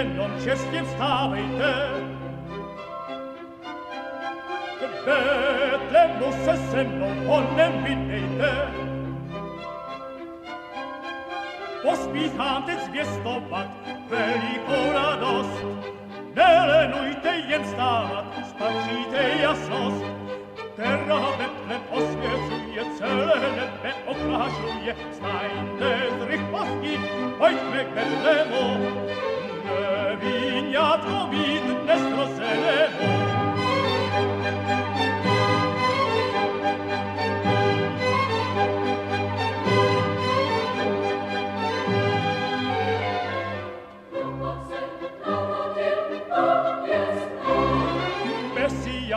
che non c'è schiazzava in te. Che Betlemo se se non ponem vinne in te. Ospitante zviestomat velikora dost Nele nuite jem stavat spacite ja sost Terra Betlem osviežuje cele nebe okražuje Stajte zrih poskit, pojďme k Betlemu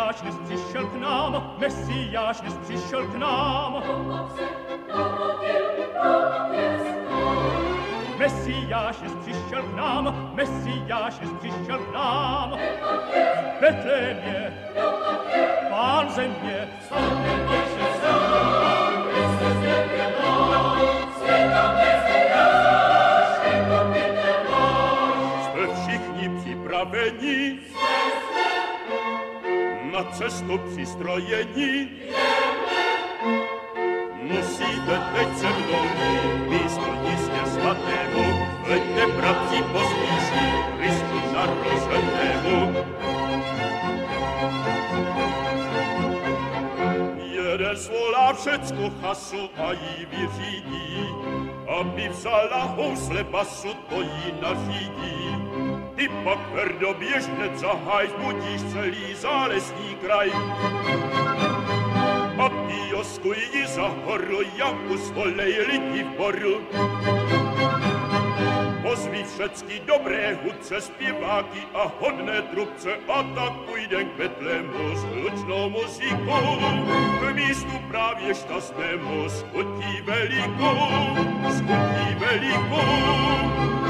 Mesiáš dnes přišel k nám, Mesiáš dnes přišel k nám. Mesiáš dnes přišel k nám, Mesiáš dnes přišel k nám. V Betlémě, pán země, Jste všichni připraveni? Na cestu přistrojení? Musíte teď se mnou Svolá všecko chasu a jí vyřídí, aby vzala housle basu, to jí nařídí. Ty pak hned zahaj, budíš celý zálesní kraj. A kiosku ji za horu, jak svolej lidi v boru. Všecky dobré hudce, zpěváky a hodné trubce a tak půjdem k Betlemu s hlučnou muzikou. K místu právě šťastnému s velikou, s velikou.